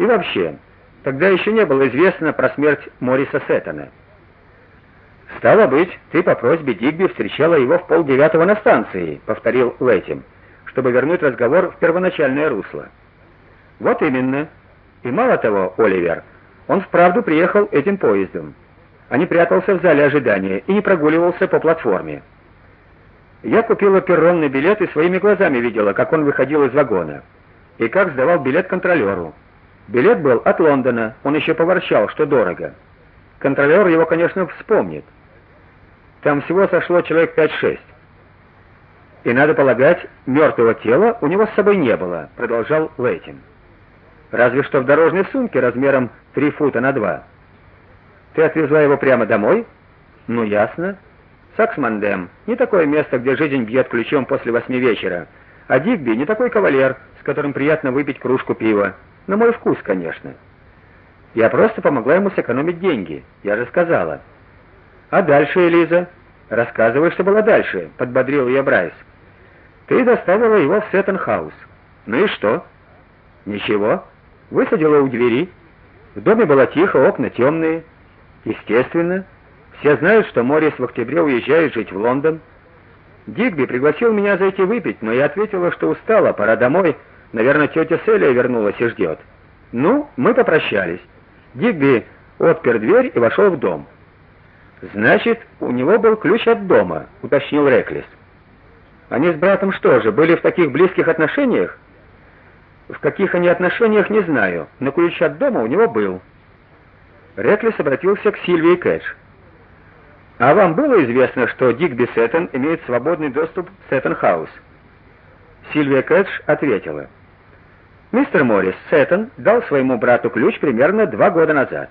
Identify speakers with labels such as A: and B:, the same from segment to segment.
A: И вообще, тогда еще не было известно про смерть Мориса Сеттона. Стало быть, ты по просьбе Дигби встречала его в полдевятого на станции, повторил Лэтим, чтобы вернуть разговор в первоначальное русло. Вот именно. И мало того, Оливер, он вправду приехал этим поездом, а не прятался в зале ожидания и не прогуливался по платформе. Я купила перронный билет и своими глазами видела, как он выходил из вагона и как сдавал билет контролеру. Билет был от Лондона, он еще поворчал, что дорого. Контролер его, конечно, вспомнит. Там всего сошло человек 5-6. И надо полагать, мертвого тела у него с собой не было, продолжал Лейтин. Разве что в дорожной сумке размером 3 фута на 2. Ты отвезла его прямо домой? Ну ясно. Саксмандем не такое место, где жизнь бьет ключом после восьми вечера. А Дигби не такой кавалер, с которым приятно выпить кружку пива. На мой вкус, конечно. Я просто помогла ему сэкономить деньги. Я же сказала. А дальше, Элиза? Рассказывай, что было дальше, подбодрил ее Брайс. Ты доставила его в Сеттон-хаус. Ну и что? Ничего. Высадила у двери. В доме было тихо, окна темные. Естественно, все знают, что Морис в октябре уезжает жить в Лондон. Дигби пригласил меня зайти выпить, но я ответила, что устала, пора домой. Наверное, тетя Селия вернулась и ждет. Ну, мы попрощались. Дигби отпер дверь и вошел в дом. Значит, у него был ключ от дома, уточнил Реклис. Они с братом что же, были в таких близких отношениях? В каких они отношениях, не знаю, но ключ от дома у него был. Реклис обратился к Сильвии Кэш. А вам было известно, что Дигби Сеттон имеет свободный доступ в Сеттон-хаус? Сильвия Кэтч ответила: Мистер Моррис Сеттон дал своему брату ключ примерно два года назад.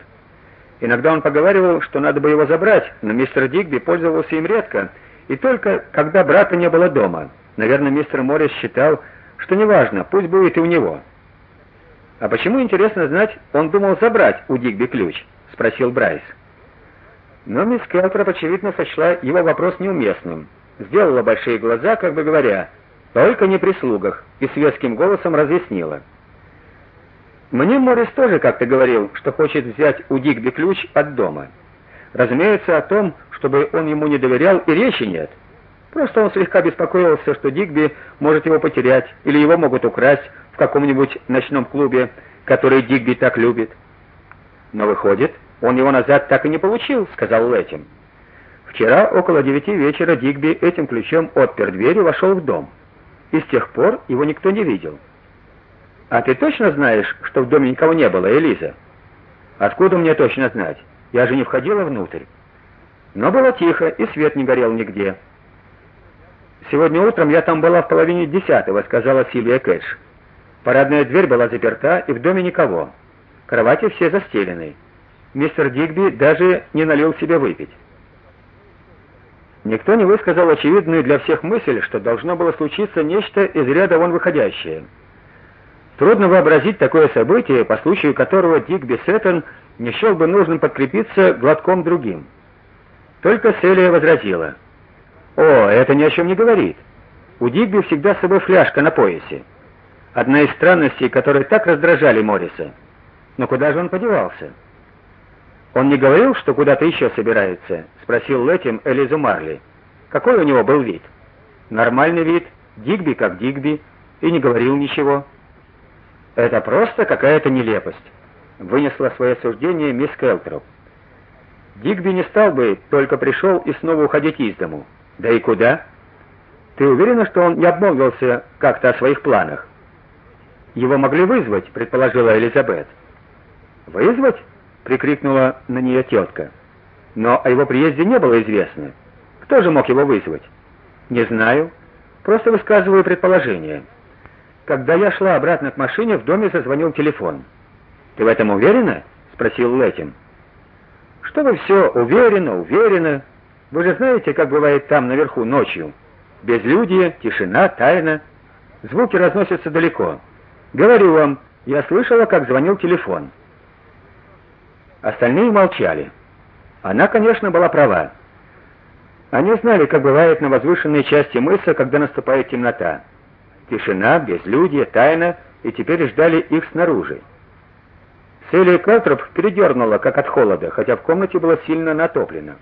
A: Иногда он поговаривал, что надо бы его забрать, но мистер Дигби пользовался им редко, и только когда брата не было дома. Наверное, мистер Моррис считал, что неважно, пусть будет и у него. А почему интересно знать, он думал забрать у Дигби ключ, спросил Брайс. Но мисс Келтроп очевидно сочла его вопрос неуместным. Сделала большие глаза, как бы говоря: "Только не при слугах", и светским голосом разъяснила: мне Морис тоже как-то говорил, что хочет взять у Дигби ключ от дома. Разумеется, о том, чтобы он ему не доверял, и речи нет. Просто он слегка беспокоился, что Дигби может его потерять или его могут украсть в каком-нибудь ночном клубе, который Дигби так любит. Но выходит, он его назад так и не получил, сказал Лэтим. Вчера около девяти вечера Дигби этим ключом отпер дверь и вошел в дом. И с тех пор его никто не видел. А ты точно знаешь, что в доме никого не было, Элиза? Откуда мне точно знать? Я же не входила внутрь. Но было тихо, и свет не горел нигде. Сегодня утром я там была в половине десятого, сказала Сильвия Кэш. Парадная дверь была заперта, и в доме никого. Кровати все застелены. Мистер Дигби даже не налил себе выпить. Никто не высказал очевидную для всех мысль, что должно было случиться нечто из ряда вон выходящее. Трудно вообразить такое событие, по случаю которого Дигби Сеттон не счел бы нужным подкрепиться глотком другим. Только Селия возразила: "О, это ни о чем не говорит. У Дигби всегда с собой фляжка на поясе. Одна из странностей, которые так раздражали Морриса. Но куда же он подевался?" Он не говорил, что куда-то еще собирается, спросил Лэтим Элизу Марли. Какой у него был вид? Нормальный вид, Дигби как Дигби, и не говорил ничего. Это просто какая-то нелепость, вынесла свое суждение мисс Келтроп. Дигби не стал бы, только пришел и снова уходить из дому. Да и куда? Ты уверена, что он не обмолвился как-то о своих планах? Его могли вызвать, предположила Элизабет. Вызвать? Прикрикнула на нее тетка. Но о его приезде не было известно. Кто же мог его вызвать? Не знаю, просто высказываю предположение. Когда я шла обратно к машине, в доме зазвонил телефон. Ты в этом уверена? спросил Лэтим. Что вы все уверенно, уверенно? Вы же знаете, как бывает там наверху ночью. Безлюдье, тишина, тайна. Звуки разносятся далеко. Говорю вам, я слышала, как звонил телефон. Остальные молчали. Она, конечно, была права. Они знали, как бывает на возвышенной части мыса, когда наступает темнота. Тишина, безлюдье, тайна, и теперь ждали их снаружи. Селия Калтроп передернула, как от холода, хотя в комнате было сильно натоплено.